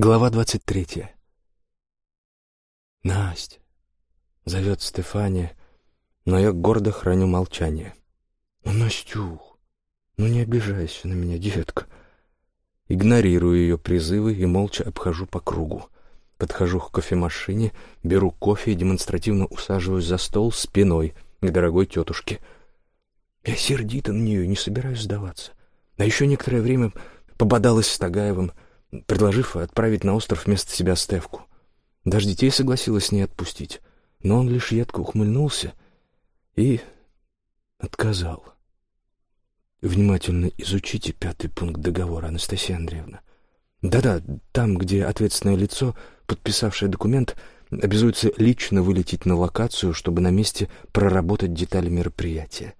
Глава двадцать третья. Настя. Зовет Стефания, но я гордо храню молчание. Ну, Настюх, ну не обижайся на меня, детка. Игнорирую ее призывы и молча обхожу по кругу. Подхожу к кофемашине, беру кофе и демонстративно усаживаюсь за стол спиной к дорогой тетушке. Я сердито на нее не собираюсь сдаваться. А еще некоторое время пободалась с Тагаевым, предложив отправить на остров вместо себя Стевку. Даже детей согласилась с ней отпустить, но он лишь едко ухмыльнулся и отказал. Внимательно изучите пятый пункт договора, Анастасия Андреевна. Да-да, там, где ответственное лицо, подписавшее документ, обязуется лично вылететь на локацию, чтобы на месте проработать детали мероприятия.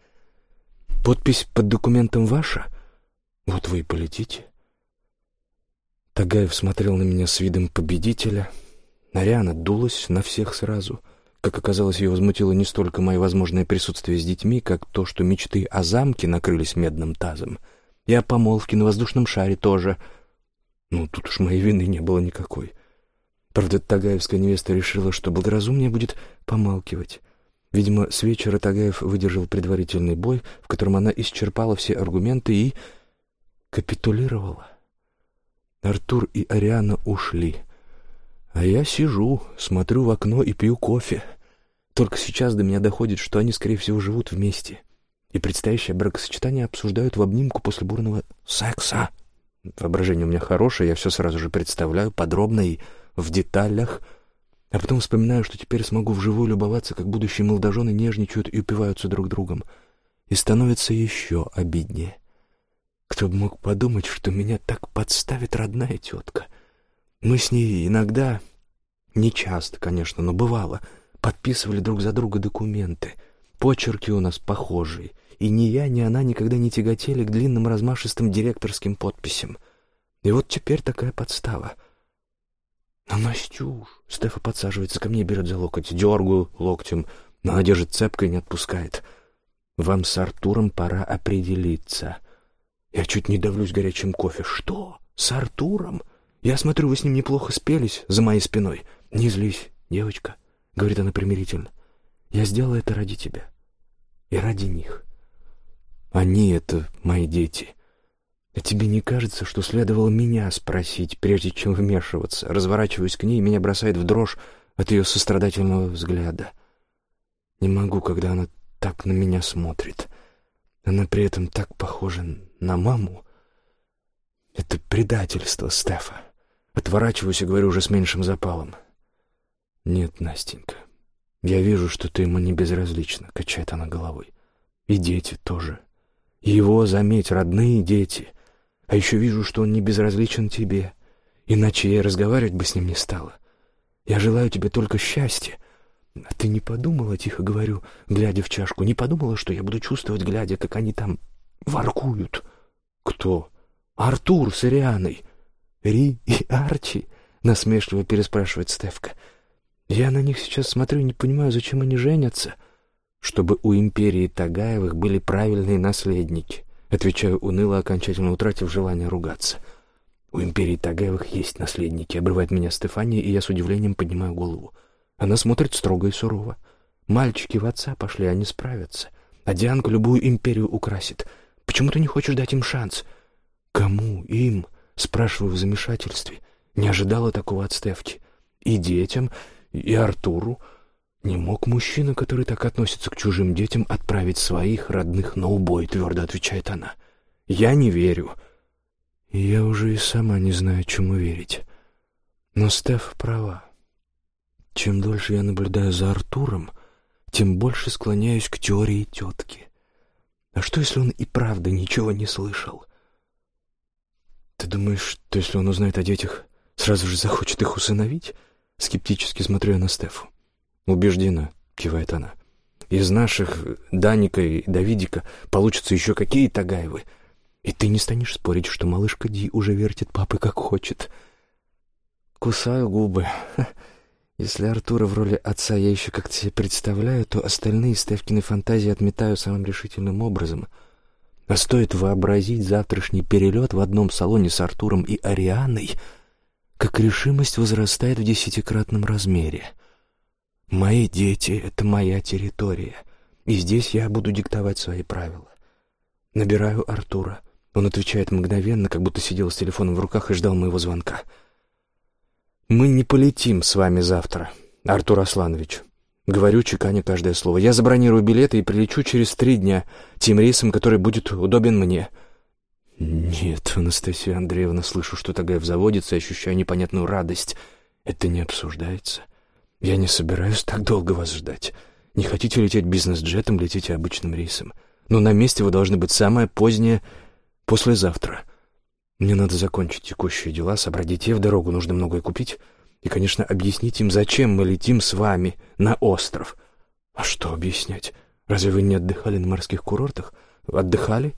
Подпись под документом ваша? Вот вы и полетите. Тагаев смотрел на меня с видом победителя. Ариана дулась на всех сразу. Как оказалось, ее возмутило не столько мое возможное присутствие с детьми, как то, что мечты о замке накрылись медным тазом. И о помолвке на воздушном шаре тоже. Ну, тут уж моей вины не было никакой. Правда, Тагаевская невеста решила, что благоразумнее будет помалкивать. Видимо, с вечера Тагаев выдержал предварительный бой, в котором она исчерпала все аргументы и капитулировала. Артур и Ариана ушли. А я сижу, смотрю в окно и пью кофе. Только сейчас до меня доходит, что они, скорее всего, живут вместе. И предстоящее бракосочетание обсуждают в обнимку после бурного секса. Воображение у меня хорошее, я все сразу же представляю, подробно и в деталях. А потом вспоминаю, что теперь смогу вживую любоваться, как будущие молодожены нежничают и упиваются друг другом. И становится еще обиднее. Кто бы мог подумать, что меня так подставит родная тетка. Мы с ней иногда, не часто, конечно, но бывало, подписывали друг за друга документы. Почерки у нас похожие, и ни я, ни она никогда не тяготели к длинным размашистым директорским подписям. И вот теперь такая подстава. «Ну, Настюш!» Стефа подсаживается ко мне, берет за локоть, дергаю локтем, но она держит цепко и не отпускает. «Вам с Артуром пора определиться». Я чуть не давлюсь горячим кофе. Что? С Артуром? Я смотрю, вы с ним неплохо спелись за моей спиной. Не злись, девочка, говорит она примирительно. Я сделала это ради тебя и ради них. Они — это мои дети. А тебе не кажется, что следовало меня спросить, прежде чем вмешиваться? Разворачиваюсь к ней, меня бросает в дрожь от ее сострадательного взгляда. Не могу, когда она так на меня смотрит. Она при этом так похожа на маму. Это предательство, Стефа. Отворачиваюсь и говорю уже с меньшим запалом. Нет, Настенька, я вижу, что ты ему не безразлична, качает она головой. И дети тоже. его, заметь, родные дети. А еще вижу, что он не безразличен тебе. Иначе я разговаривать бы с ним не стала. Я желаю тебе только счастья. А ты не подумала, тихо говорю, глядя в чашку, не подумала, что я буду чувствовать, глядя, как они там воркуют. Кто? Артур с Ирианой. Ри и Арчи? Насмешливо переспрашивает Стевка. Я на них сейчас смотрю и не понимаю, зачем они женятся. Чтобы у империи Тагаевых были правильные наследники. Отвечаю уныло, окончательно утратив желание ругаться. У империи Тагаевых есть наследники. Обрывает меня Стефания, и я с удивлением поднимаю голову. Она смотрит строго и сурово. Мальчики в отца пошли, они справятся. А Дианка любую империю украсит. Почему ты не хочешь дать им шанс? Кому? Им? Спрашиваю в замешательстве. Не ожидала такого от Стевки. И детям, и Артуру. Не мог мужчина, который так относится к чужим детям, отправить своих родных на убой, твердо отвечает она. Я не верю. Я уже и сама не знаю, чему верить. Но Стеф права. Чем дольше я наблюдаю за Артуром, тем больше склоняюсь к теории тетки. А что, если он и правда ничего не слышал? Ты думаешь, что если он узнает о детях, сразу же захочет их усыновить? Скептически смотрю я на Стефу. Убеждена, кивает она. Из наших Даника и Давидика получатся еще какие Тагаевы. И ты не станешь спорить, что малышка Ди уже вертит папы как хочет. Кусаю губы. Если Артура в роли отца я еще как-то себе представляю, то остальные Стевкины фантазии отметаю самым решительным образом. А стоит вообразить завтрашний перелет в одном салоне с Артуром и Арианой, как решимость возрастает в десятикратном размере. Мои дети — это моя территория, и здесь я буду диктовать свои правила. Набираю Артура. Он отвечает мгновенно, как будто сидел с телефоном в руках и ждал моего звонка. «Мы не полетим с вами завтра, Артур Асланович. Говорю, чеканя каждое слово. Я забронирую билеты и прилечу через три дня тем рейсом, который будет удобен мне. Нет, Анастасия Андреевна, слышу, что Тагаев заводится и ощущаю непонятную радость. Это не обсуждается. Я не собираюсь так долго вас ждать. Не хотите лететь бизнес-джетом, летите обычным рейсом. Но на месте вы должны быть самое позднее послезавтра. Мне надо закончить текущие дела, собрать детей в дорогу, нужно многое купить. И, конечно, объяснить им, зачем мы летим с вами на остров. А что объяснять? Разве вы не отдыхали на морских курортах? Отдыхали?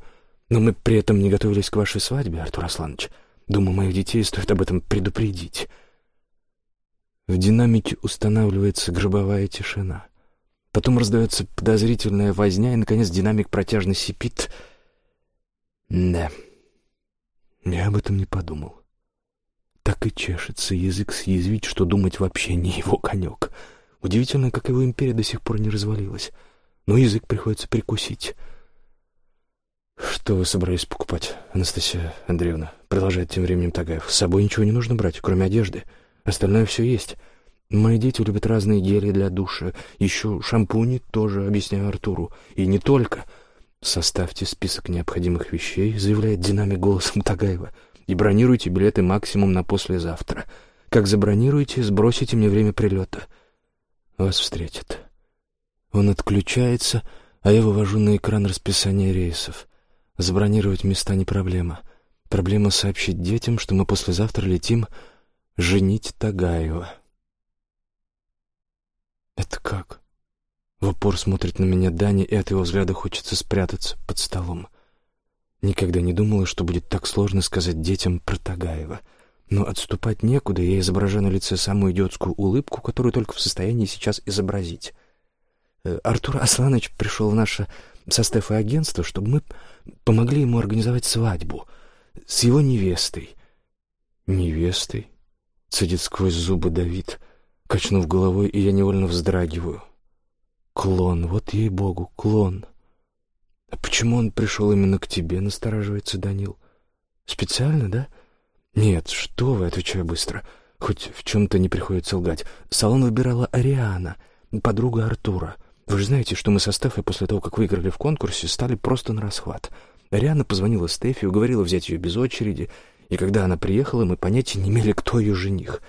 Но мы при этом не готовились к вашей свадьбе, Артур Асланович. Думаю, моих детей стоит об этом предупредить. В динамике устанавливается гробовая тишина. Потом раздается подозрительная возня, и, наконец, динамик протяжно сипит. Да, я об этом не подумал. Так и чешется язык съязвить, что думать вообще не его конек. Удивительно, как его империя до сих пор не развалилась. Но язык приходится прикусить. «Что вы собрались покупать, Анастасия Андреевна?» Продолжает тем временем Тагаев. «С собой ничего не нужно брать, кроме одежды. Остальное все есть. Мои дети любят разные гели для душа. Еще шампуни тоже, объясняю Артуру. И не только. Составьте список необходимых вещей», заявляет динамик голосом Тагаева и бронируйте билеты максимум на послезавтра. Как забронируете, сбросите мне время прилета. Вас встретят. Он отключается, а я вывожу на экран расписание рейсов. Забронировать места не проблема. Проблема сообщить детям, что мы послезавтра летим женить Тагаева. Это как? Упор смотрит на меня Дани, и от его взгляда хочется спрятаться под столом. — Никогда не думала, что будет так сложно сказать детям про Тагаева. Но отступать некуда, я изображаю на лице самую идиотскую улыбку, которую только в состоянии сейчас изобразить. Э, Артур Асланович пришел в наше со Стефой агентство, чтобы мы помогли ему организовать свадьбу с его невестой. «Невестой?» — цедит сквозь зубы Давид, качнув головой, и я невольно вздрагиваю. «Клон, вот ей-богу, клон!» «А почему он пришел именно к тебе?» — настораживается Данил. «Специально, да?» «Нет, что вы», — отвечаю быстро. Хоть в чем-то не приходится лгать. Салон выбирала Ариана, подруга Артура. Вы же знаете, что мы со Стефой после того, как выиграли в конкурсе, стали просто на расхват. Ариана позвонила Стефе, уговорила взять ее без очереди, и когда она приехала, мы понятия не имели, кто ее жених.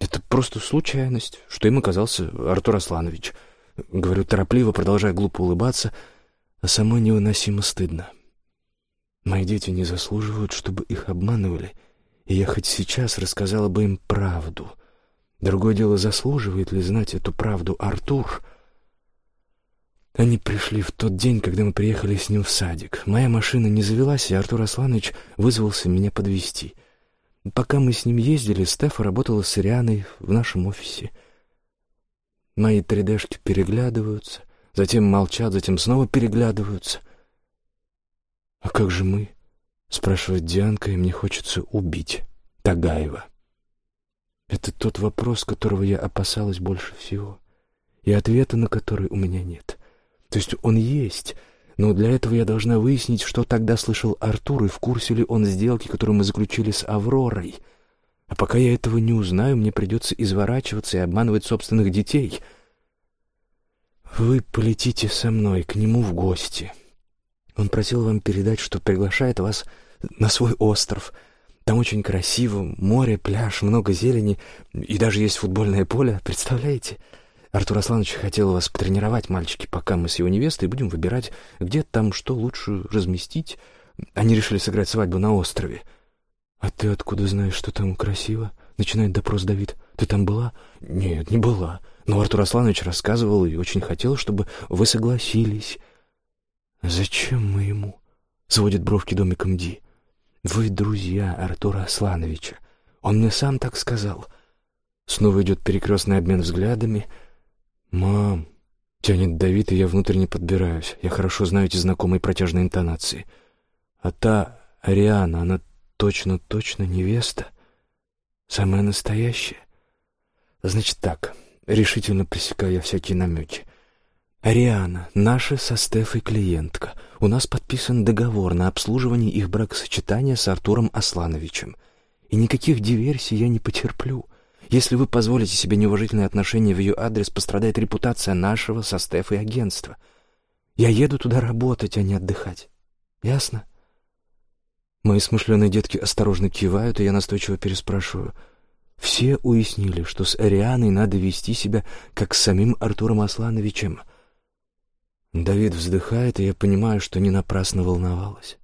Это просто случайность, что им оказался Артур Асланович. Говорю торопливо, продолжая глупо улыбаться — а самой невыносимо стыдно. Мои дети не заслуживают, чтобы их обманывали, и я хоть сейчас рассказала бы им правду. Другое дело, заслуживает ли знать эту правду Артур? Они пришли в тот день, когда мы приехали с ним в садик. Моя машина не завелась, и Артур Асланович вызвался меня подвести. Пока мы с ним ездили, Стефа работала с Ирианой в нашем офисе. Мои 3D-шки переглядываются, затем молчат, затем снова переглядываются. «А как же мы?» — спрашивает Дианка, и мне хочется убить Тагаева. Это тот вопрос, которого я опасалась больше всего, и ответа на который у меня нет. То есть он есть, но для этого я должна выяснить, что тогда слышал Артур, и в курсе ли он сделки, которую мы заключили с Авророй. А пока я этого не узнаю, мне придется изворачиваться и обманывать собственных детей — вы полетите со мной к нему в гости. Он просил вам передать, что приглашает вас на свой остров. Там очень красиво, море, пляж, много зелени, и даже есть футбольное поле, представляете? Артур Асланович хотел вас потренировать, мальчики, пока мы с его невестой будем выбирать, где там что лучше разместить. Они решили сыграть свадьбу на острове. «А ты откуда знаешь, что там красиво?» — начинает допрос Давид. «Ты там была?» «Нет, не была. Но Артур Асланович рассказывал и очень хотел, чтобы вы согласились. Зачем мы ему? Сводит бровки домиком Ди. Вы друзья Артура Аслановича. Он мне сам так сказал. Снова идет перекрестный обмен взглядами. «Мам!» — тянет Давид, и я внутренне подбираюсь. Я хорошо знаю эти знакомые протяжные интонации. «А та Ариана, она точно-точно невеста?» Самое настоящее? Значит так, решительно пресекаю всякие намеки. Ариана, наша со Стефой клиентка. У нас подписан договор на обслуживание их бракосочетания с Артуром Аслановичем. И никаких диверсий я не потерплю. Если вы позволите себе неуважительное отношение в ее адрес, пострадает репутация нашего со Стефой агентства. Я еду туда работать, а не отдыхать. Ясно? Мои смышленые детки осторожно кивают, и я настойчиво переспрашиваю. Все уяснили, что с Арианой надо вести себя, как с самим Артуром Аслановичем. Давид вздыхает, и я понимаю, что не напрасно волновалась.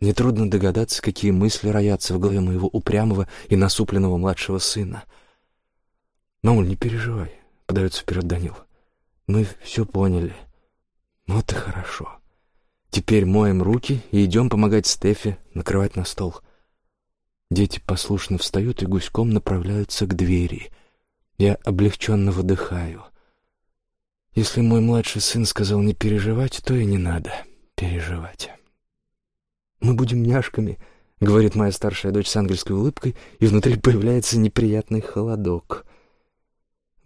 Нетрудно догадаться, какие мысли роятся в голове моего упрямого и насупленного младшего сына. «Мамуль, не переживай», — подается вперед Данил. «Мы все поняли. Вот и хорошо». Теперь моем руки и идем помогать Стефе накрывать на стол. Дети послушно встают и гуськом направляются к двери. Я облегченно выдыхаю. Если мой младший сын сказал не переживать, то и не надо переживать. «Мы будем няшками», — говорит моя старшая дочь с ангельской улыбкой, и внутри появляется неприятный холодок.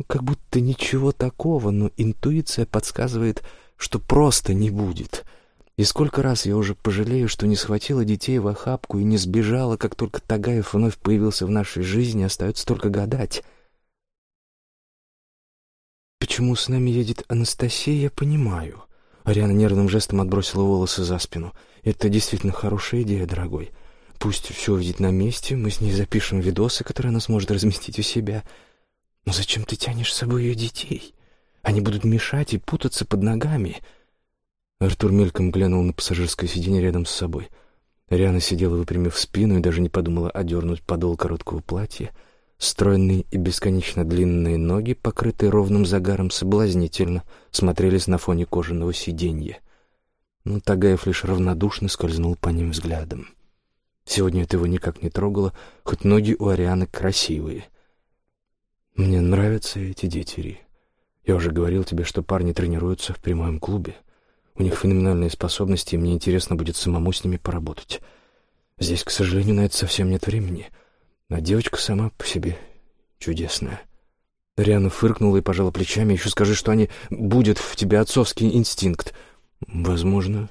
Как будто ничего такого, но интуиция подсказывает, что просто не будет — и сколько раз я уже пожалею, что не схватила детей в охапку и не сбежала, как только Тагаев вновь появился в нашей жизни, остается только гадать. Почему с нами едет Анастасия, я понимаю. Ариана нервным жестом отбросила волосы за спину. Это действительно хорошая идея, дорогой. Пусть все увидит на месте, мы с ней запишем видосы, которые она сможет разместить у себя. Но зачем ты тянешь с собой ее детей? Они будут мешать и путаться под ногами. — Артур мельком глянул на пассажирское сиденье рядом с собой. Риана сидела, выпрямив спину, и даже не подумала одернуть подол короткого платья. Стройные и бесконечно длинные ноги, покрытые ровным загаром, соблазнительно смотрелись на фоне кожаного сиденья. Но Тагаев лишь равнодушно скользнул по ним взглядом. Сегодня это его никак не трогало, хоть ноги у Арианы красивые. «Мне нравятся эти дети, Ри. Я уже говорил тебе, что парни тренируются в прямом клубе». У них феноменальные способности, и мне интересно будет самому с ними поработать. Здесь, к сожалению, на это совсем нет времени. А девочка сама по себе чудесная. Риана фыркнула и пожала плечами. «Еще скажи, что они... Будет в тебе отцовский инстинкт». «Возможно,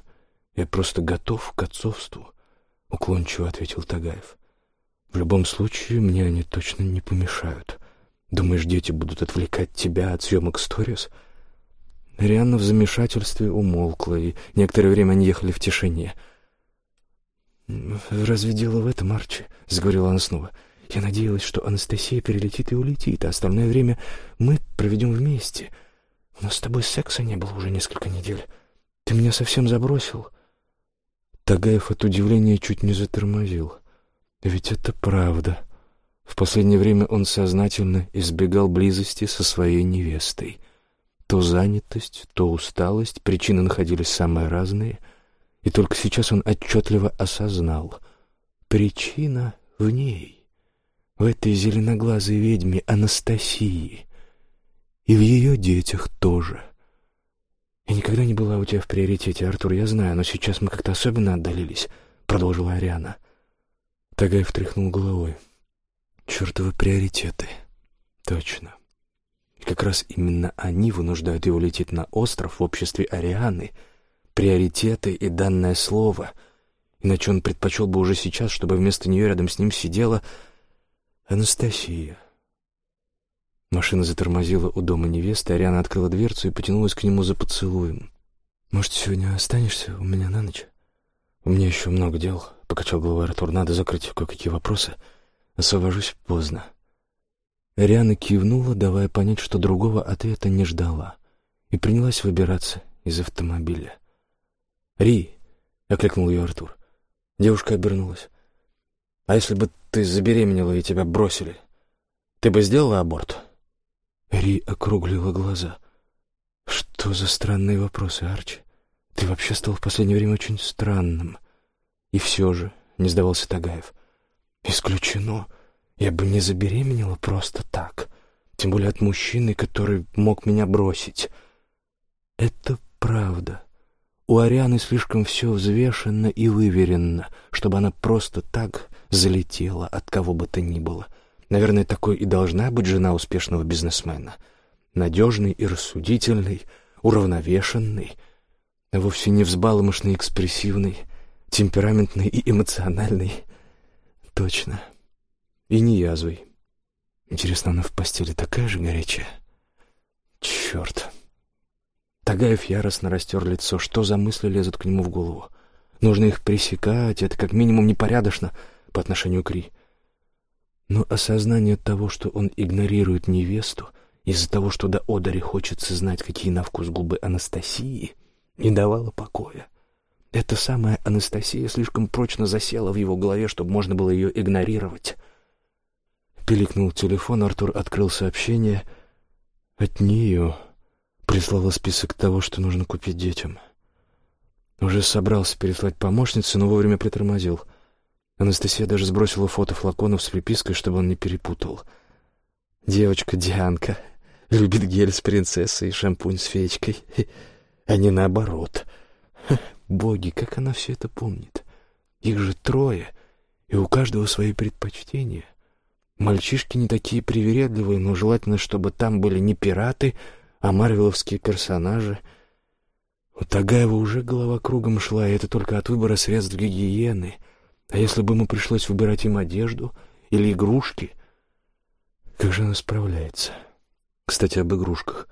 я просто готов к отцовству», — уклончиво ответил Тагаев. «В любом случае, мне они точно не помешают. Думаешь, дети будут отвлекать тебя от съемок сторис?» Рианна в замешательстве умолкла, и некоторое время они ехали в тишине. «Разве дело в этом, Арчи?» — заговорила она снова. «Я надеялась, что Анастасия перелетит и улетит, а остальное время мы проведем вместе. У нас с тобой секса не было уже несколько недель. Ты меня совсем забросил». Тагаев от удивления чуть не затормозил. «Ведь это правда». В последнее время он сознательно избегал близости со своей невестой. То занятость, то усталость, причины находились самые разные, и только сейчас он отчетливо осознал — причина в ней, в этой зеленоглазой ведьме Анастасии, и в ее детях тоже. «Я никогда не была у тебя в приоритете, Артур, я знаю, но сейчас мы как-то особенно отдалились», — продолжила Ариана. Тагаев тряхнул головой. «Чертовы приоритеты. Точно. Как раз именно они вынуждают его лететь на остров в обществе Арианы. Приоритеты и данное слово. Иначе он предпочел бы уже сейчас, чтобы вместо нее рядом с ним сидела Анастасия. Машина затормозила у дома невесты, Ариана открыла дверцу и потянулась к нему за поцелуем. «Может, сегодня останешься у меня на ночь?» «У меня еще много дел», — покачал головой Артур. «Надо закрыть кое-какие вопросы. Освобожусь поздно». Риана кивнула, давая понять, что другого ответа не ждала, и принялась выбираться из автомобиля. «Ри!» — окликнул ее Артур. Девушка обернулась. «А если бы ты забеременела и тебя бросили, ты бы сделала аборт?» Ри округлила глаза. «Что за странные вопросы, Арчи? Ты вообще стал в последнее время очень странным». «И все же», — не сдавался Тагаев, — «исключено». Я бы не забеременела просто так, тем более от мужчины, который мог меня бросить. Это правда. У Арианы слишком все взвешенно и выверено, чтобы она просто так залетела от кого бы то ни было. Наверное, такой и должна быть жена успешного бизнесмена. Надежный и рассудительный, уравновешенный, а вовсе не взбаломошный, экспрессивный, темпераментный и эмоциональный. Точно. И не язвой. Интересно, она в постели такая же горячая? Черт. Тагаев яростно растер лицо. Что за мысли лезут к нему в голову? Нужно их пресекать, это как минимум непорядочно по отношению к Ри. Но осознание того, что он игнорирует невесту, из-за того, что до Одари хочется знать, какие на вкус губы Анастасии, не давало покоя. Эта самая Анастасия слишком прочно засела в его голове, чтобы можно было ее игнорировать. Пиликнул телефон, Артур открыл сообщение. От нее прислала список того, что нужно купить детям. Уже собрался переслать помощнице, но вовремя притормозил. Анастасия даже сбросила фото флаконов с припиской, чтобы он не перепутал. Девочка Дианка любит гель с принцессой и шампунь с феечкой, а не наоборот. Боги, как она все это помнит. Их же трое, и у каждого свои предпочтения. Мальчишки не такие привередливые, но желательно, чтобы там были не пираты, а марвеловские персонажи. У Тагаева уже голова кругом шла, и это только от выбора средств гигиены. А если бы ему пришлось выбирать им одежду или игрушки, как же она справляется? Кстати, об игрушках.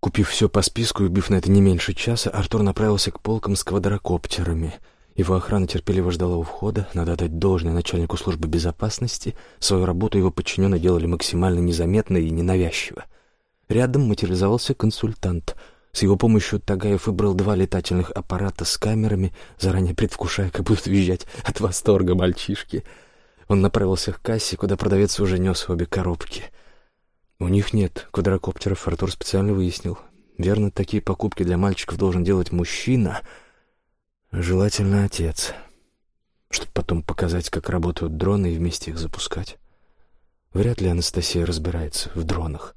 Купив все по списку и убив на это не меньше часа, Артур направился к полкам с квадрокоптерами — его охрана терпеливо ждала у входа. Надо отдать должное начальнику службы безопасности. Свою работу его подчиненные делали максимально незаметно и ненавязчиво. Рядом материализовался консультант. С его помощью Тагаев выбрал два летательных аппарата с камерами, заранее предвкушая, как будут визжать от восторга мальчишки. Он направился к кассе, куда продавец уже нес обе коробки. У них нет квадрокоптеров, Артур специально выяснил. Верно, такие покупки для мальчиков должен делать мужчина — Желательно отец, чтобы потом показать, как работают дроны и вместе их запускать. Вряд ли Анастасия разбирается в дронах.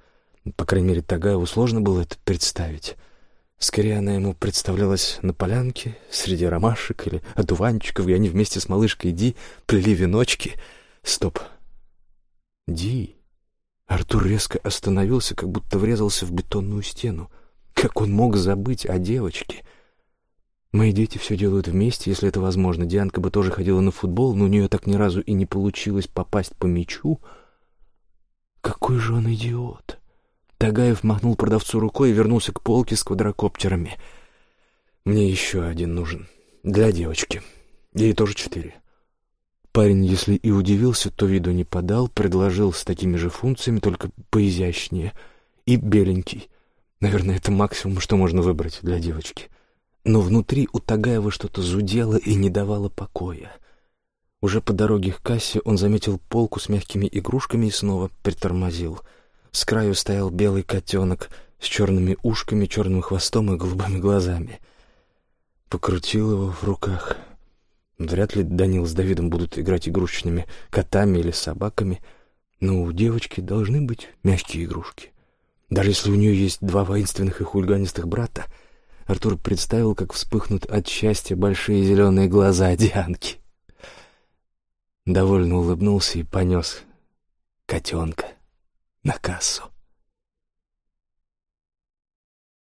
По крайней мере, Тагаеву сложно было это представить. Скорее, она ему представлялась на полянке, среди ромашек или одуванчиков, и они вместе с малышкой Ди плели веночки. Стоп. Ди. Артур резко остановился, как будто врезался в бетонную стену. Как он мог забыть о девочке — Мои дети все делают вместе, если это возможно. Дианка бы тоже ходила на футбол, но у нее так ни разу и не получилось попасть по мячу. Какой же он идиот! Тагаев махнул продавцу рукой и вернулся к полке с квадрокоптерами. Мне еще один нужен. Для девочки. Ей тоже четыре. Парень, если и удивился, то виду не подал, предложил с такими же функциями, только поизящнее. И беленький. Наверное, это максимум, что можно выбрать для девочки. — но внутри у Тагаева что-то зудело и не давало покоя. Уже по дороге к кассе он заметил полку с мягкими игрушками и снова притормозил. С краю стоял белый котенок с черными ушками, черным хвостом и голубыми глазами. Покрутил его в руках. Вряд ли Данил с Давидом будут играть игрушечными котами или собаками, но у девочки должны быть мягкие игрушки. Даже если у нее есть два воинственных и хулиганистых брата — Артур представил, как вспыхнут от счастья большие зеленые глаза Дианки. Довольно улыбнулся и понес котенка на кассу.